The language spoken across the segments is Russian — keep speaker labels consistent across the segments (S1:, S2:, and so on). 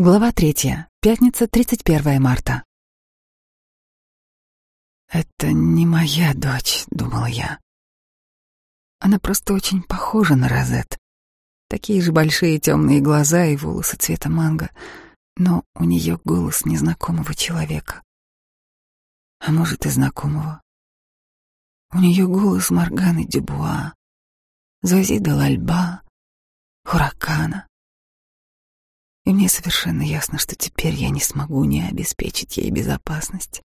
S1: Глава третья. Пятница, 31 марта. «Это не моя дочь», — думала я. Она просто очень похожа на Розет. Такие же большие темные глаза и волосы цвета манго, но у нее голос незнакомого человека. А может и знакомого. У нее голос Морганы Дюбуа, Зозида Лальба, Хуракана. И мне совершенно ясно, что теперь я не смогу ни обеспечить ей безопасность,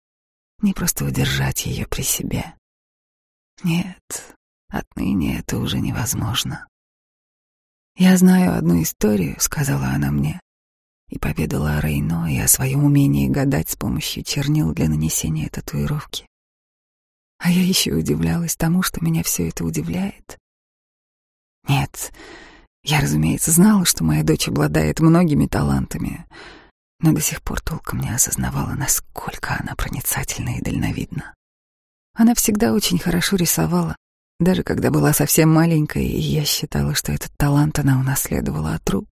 S1: ни просто удержать ее при себе. Нет, отныне это уже невозможно. «Я знаю одну историю», — сказала она мне, и поведала о Рейно и о своем умении гадать с помощью чернил для нанесения татуировки. А я еще удивлялась тому, что меня все это удивляет. Нет, я, разумеется, знала, что моя дочь обладает многими талантами, но до сих пор толком не осознавала, насколько она проницательна и дальновидна. Она всегда очень хорошо рисовала, даже когда была совсем маленькой, и я считала, что этот талант она унаследовала от Ру.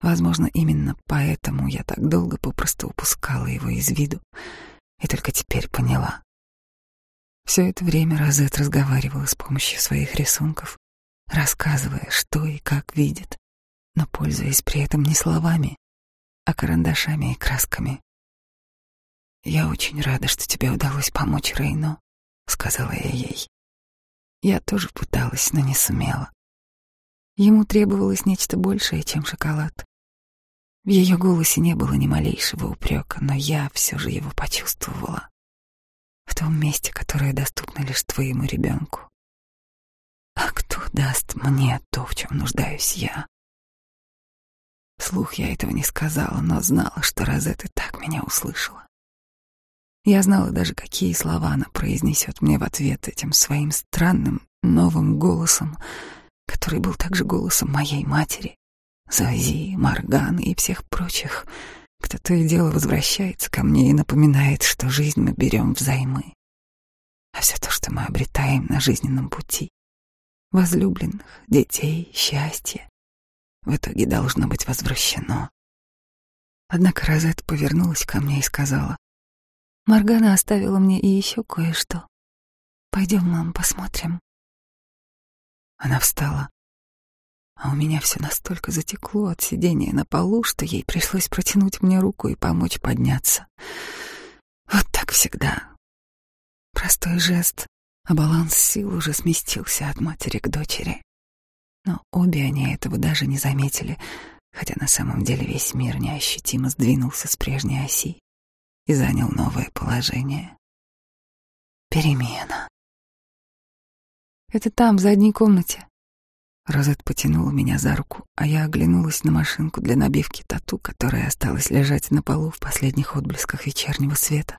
S1: Возможно, именно поэтому я так долго попросту упускала его из виду и только теперь поняла. Все это время Розет разговаривала с помощью своих рисунков, рассказывая, что и как видит, но пользуясь при этом не словами, а карандашами и красками. «Я очень рада, что тебе удалось помочь Рейно», — сказала я ей. Я тоже пыталась, но не сумела. Ему требовалось нечто большее, чем шоколад. В ее голосе не было ни малейшего упрека, но я все же его почувствовала. В том месте, которое доступно лишь твоему ребенку. Даст мне то, в чем нуждаюсь я? Слух я этого не сказала, но знала, что Розет и так меня услышала. Я знала даже, какие слова она произнесет мне в ответ этим своим странным новым голосом, который был также голосом моей матери, Зази, Марганы и всех прочих, кто то и дело возвращается ко мне и напоминает, что жизнь мы берем взаймы. А все то, что мы обретаем на жизненном пути, возлюбленных, детей, счастье, в итоге должно быть возвращено. Однако Розет повернулась ко мне и сказала, «Моргана оставила мне и еще кое-что. Пойдем, мам, посмотрим». Она встала, а у меня все настолько затекло от сидения на полу, что ей пришлось протянуть мне руку и помочь подняться. Вот так всегда. Простой жест, а баланс сил уже сместился от матери к дочери. Но обе они этого даже не заметили, хотя на самом деле весь мир неощутимо сдвинулся с прежней оси и занял новое положение. Перемена. «Это там, в задней комнате». Розет потянула меня за руку, а я оглянулась на машинку для набивки тату, которая осталась лежать на полу в последних отблесках вечернего света,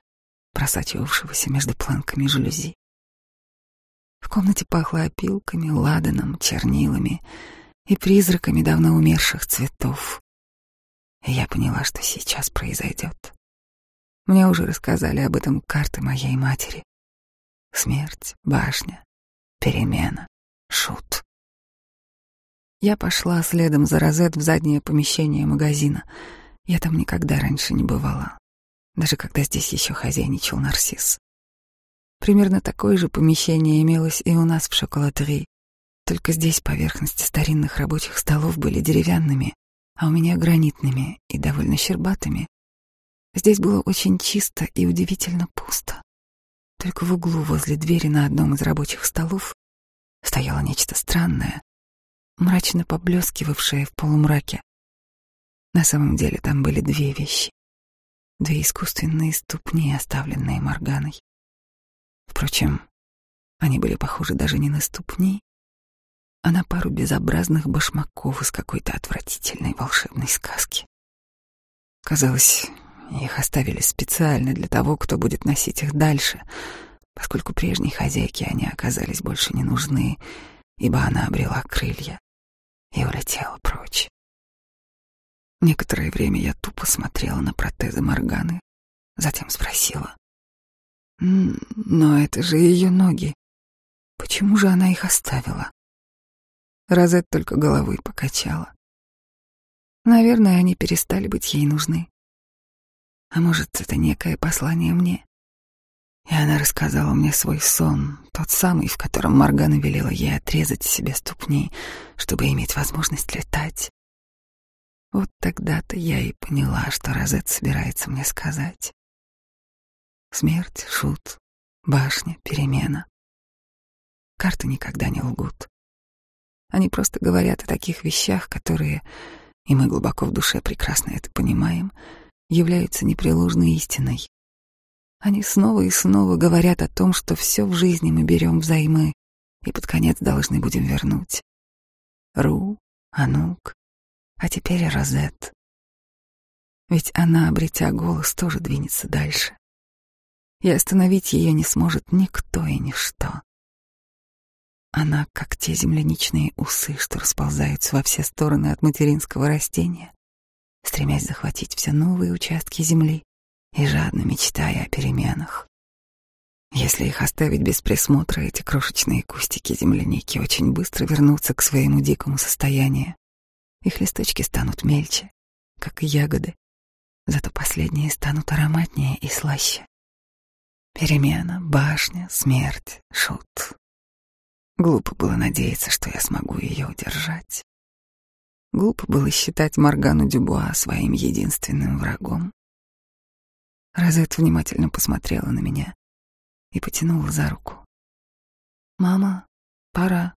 S1: просачивавшегося между планками жалюзи. В комнате пахло опилками, ладаном, чернилами и призраками давно умерших цветов. И я поняла, что сейчас произойдет. Мне уже рассказали об этом карты моей матери. Смерть, башня, перемена, шут. Я пошла следом за Розет в заднее помещение магазина. Я там никогда раньше не бывала, даже когда здесь еще хозяйничал Нарцисс. Примерно такое же помещение имелось и у нас в шоколадерии. Только здесь поверхности старинных рабочих столов были деревянными, а у меня гранитными и довольно щербатыми. Здесь было очень чисто и удивительно пусто. Только в углу возле двери на одном из рабочих столов стояло нечто странное, мрачно поблескивавшее в полумраке. На самом деле там были две вещи. Две искусственные ступни, оставленные Морганой. Впрочем, они были похожи даже не на ступни, а на пару безобразных башмаков из какой-то отвратительной волшебной сказки. Казалось, их оставили специально для того, кто будет носить их дальше, поскольку прежней хозяйке они оказались больше не нужны, ибо она обрела крылья и улетела прочь. Некоторое время я тупо смотрела на протезы Морганы, затем спросила. Но это же ее ноги. Почему же она их оставила? Розет только головой покачала. Наверное, они перестали быть ей нужны. А может, это некое послание мне? И она рассказала мне свой сон, тот самый, в котором Моргана велела ей отрезать себе ступни, чтобы иметь возможность летать. Вот тогда-то я и поняла, что Розет собирается мне сказать. Смерть, шут, башня, перемена. Карты никогда не лгут. Они просто говорят о таких вещах, которые, и мы глубоко в душе прекрасно это понимаем, являются непреложной истиной. Они снова и снова говорят о том, что все в жизни мы берем взаймы и под конец должны будем вернуть. Ру, Анук, а теперь Розет. Ведь она, обретя голос, тоже двинется дальше. И остановить ее не сможет никто и ничто. Она, как те земляничные усы, что расползаются во все стороны от материнского растения, стремясь захватить все новые участки земли и жадно мечтая о переменах. Если их оставить без присмотра, эти крошечные кустики земляники очень быстро вернутся к своему дикому состоянию, их листочки станут мельче, как и ягоды, зато последние станут ароматнее и слаще. Перемена, башня, смерть, шут. Глупо было надеяться, что я смогу ее удержать. Глупо было считать Моргану Дюбуа своим единственным врагом. Розет внимательно посмотрела на меня и потянула за руку. «Мама, пора».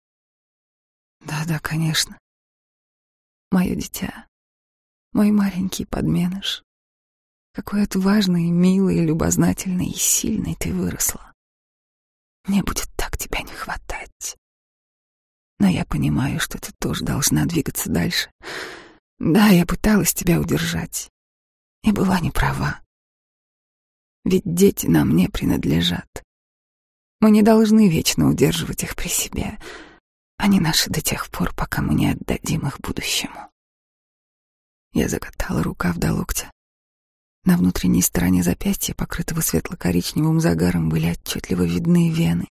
S1: «Да-да, конечно мое дитя, мой маленький подменыш. Какой отважный, милый, любознательный и сильный ты выросла. Мне будет так тебя не хватать. Но я понимаю, что ты тоже должна двигаться дальше. Да, я пыталась тебя удержать. И была не права. Ведь дети нам не принадлежат. Мы не должны вечно удерживать их при себе. Они наши до тех пор, пока мы не отдадим их будущему. Я закатала рукав до локтя. На внутренней стороне запястья, покрытого светло-коричневым загаром, были отчетливо видны вены.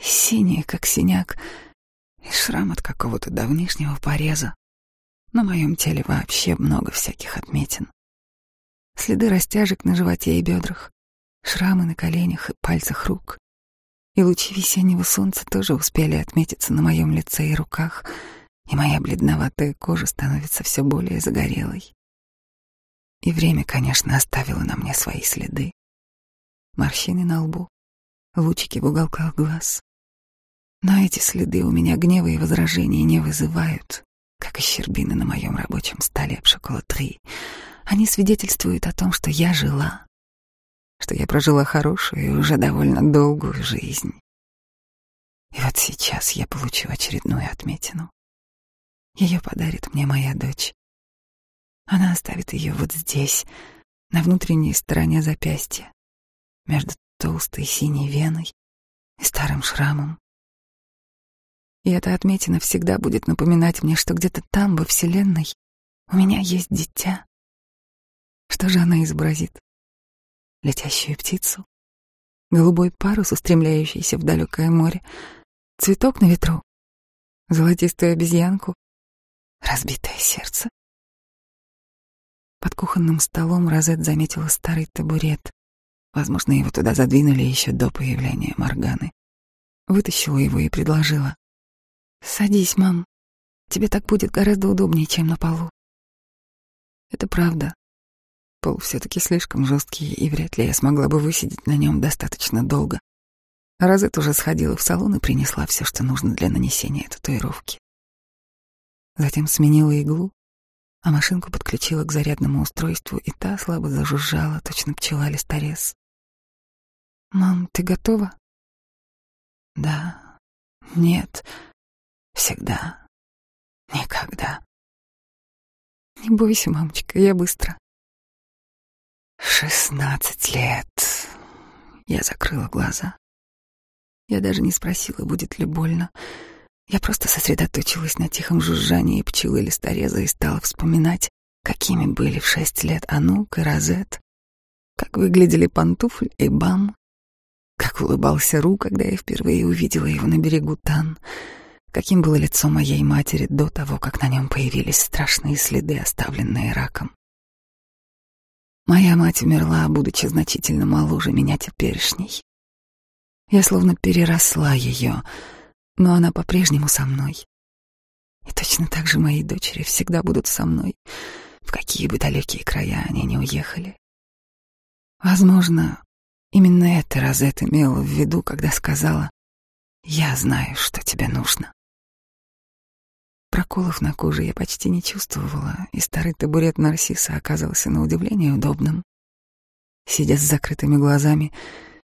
S1: Синие, как синяк, и шрам от какого-то давнишнего пореза. На моем теле вообще много всяких отметин. Следы растяжек на животе и бедрах, шрамы на коленях и пальцах рук и лучи весеннего солнца тоже успели отметиться на моем лице и руках, и моя бледноватая кожа становится все более загорелой. И время, конечно, оставило на мне свои следы. Морщины на лбу, лучики в уголках глаз. Но эти следы у меня гнева и возражений не вызывают, как и щербины на моем рабочем столе в шоколадри. Они свидетельствуют о том, что я жила, что я прожила хорошую и уже довольно долгую жизнь. И вот сейчас я получу очередную отметину. Ее подарит мне моя дочь. Она оставит ее вот здесь, на внутренней стороне запястья, между толстой синей веной и старым шрамом. И эта отметина всегда будет напоминать мне, что где-то там, во Вселенной, у меня есть дитя. Что же она изобразит? летящую птицу, голубой парус, устремляющийся в далекое море, цветок на ветру, золотистую обезьянку, разбитое сердце. Под кухонным столом Розет заметила старый табурет. Возможно, его туда задвинули еще до появления Морганы. Вытащила его и предложила. «Садись, мам. Тебе так будет гораздо удобнее, чем на полу». Это правда. Пол все-таки слишком жесткий, и вряд ли я смогла бы высидеть на нем достаточно долго. Розет уже сходила в салон и принесла все, что нужно для нанесения татуировки. Затем сменила иглу, а машинку подключила к зарядному устройству, и та слабо зажужжала, точно пчела-листорез. «Мам, ты готова?» «Да. Нет. Всегда. Никогда». «Не бойся, мамочка, я быстро». Шестнадцать лет. Я закрыла глаза. Я даже не спросила, будет ли больно. Я просто сосредоточилась на тихом жужжании пчелы листореза и стала вспоминать, какими были в шесть лет Анук и Розет, как выглядели Пантуфль и Бам, как улыбался Ру, когда я впервые увидела его на берегу Тан, каким было лицо моей матери до того, как на нем появились страшные следы, оставленные раком. Моя мать умерла, будучи значительно моложе меня теперешней. Я словно переросла ее, но она по-прежнему со мной. И точно так же мои дочери всегда будут со мной, в какие бы далекие края они не уехали. Возможно, именно это Розет имела в виду, когда сказала «Я знаю, что тебе нужно». Проколов на коже я почти не чувствовала, и старый табурет Нарсиса оказался на удивление удобным. Сидя с закрытыми глазами,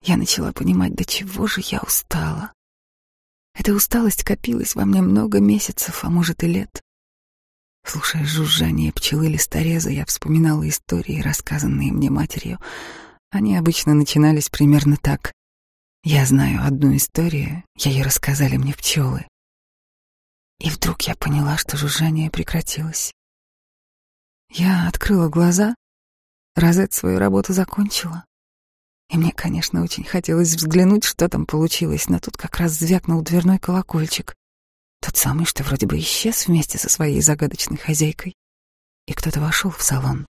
S1: я начала понимать, до чего же я устала. Эта усталость копилась во мне много месяцев, а может и лет. Слушая жужжание пчелы листореза, я вспоминала истории, рассказанные мне матерью. Они обычно начинались примерно так. Я знаю одну историю, ее рассказали мне пчелы. И вдруг я поняла, что жужжание прекратилось. Я открыла глаза, Розет свою работу закончила. И мне, конечно, очень хотелось взглянуть, что там получилось, но тут как раз звякнул дверной колокольчик. Тот самый, что вроде бы исчез вместе со своей загадочной хозяйкой. И кто-то вошел в салон.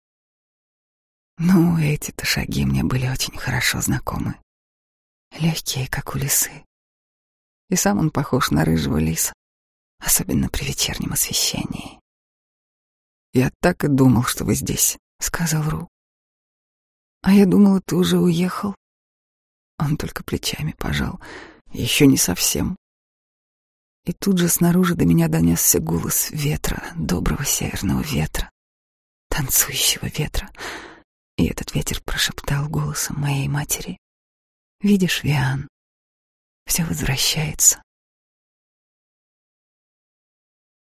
S1: Ну, эти-то шаги мне были очень хорошо знакомы. Легкие, как у лисы. И сам он похож на рыжего лиса особенно при вечернем освещении. «Я так и думал, что вы здесь», — сказал Ру. «А я думала, ты уже уехал». Он только плечами пожал. «Еще не совсем». И тут же снаружи до меня донесся голос ветра, доброго северного ветра, танцующего ветра. И этот ветер прошептал голосом моей матери. «Видишь, Виан, все возвращается.